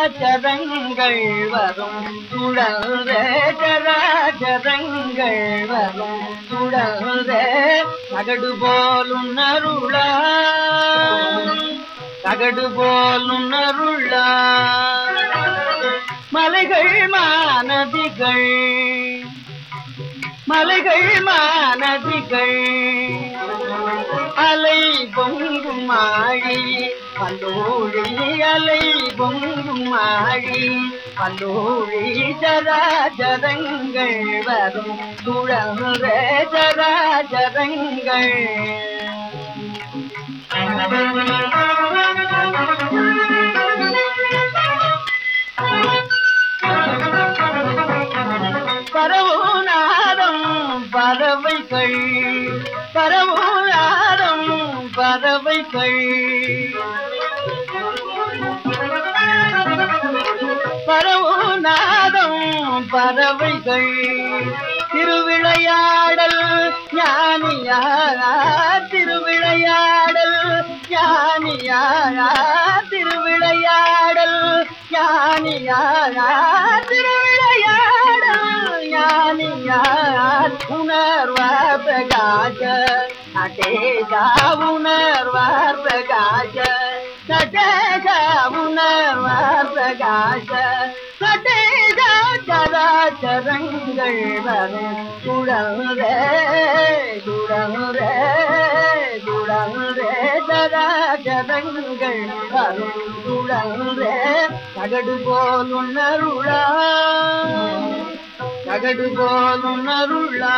சராச்சரங்கள் வரும் சுழல்ற சராச்சரங்கள் வரும் சுழல்ற தகடு போலும் நருளா. தகடு போலும் நருளா. மலைகள் மாநதிகள் மலைகள் மாநதிகள். அலை பொங்கும் மாழி பல்லோழி அலை பொங்கும் மாழி பல்லோழி ஜராஜரங்கள் வரும் சுழன்ற ஜராஜரங்கள் பரவுநாதம் பறவைகள் பரவுநாதம் பறவைகள் பரவுநாதம் பறவைகள். திருவிளையாடல் ஞானியாரா திருவிளையாடல் ஞானியாரா திருவிளையாடல் ஞானியாரா திருவிளையாடல் ஞானியார். உணர்வார் பிரகாச நடேகா உணர்வார் பிரகாச நடேகா சராச்சரங்கள் வரும். சுழல்ரே சுழல்ரே சுழல்ரே சராச்சரங்கள் வரும். சுழல்ரே தகடு போல் உணருளா தகடு போல் உணருளா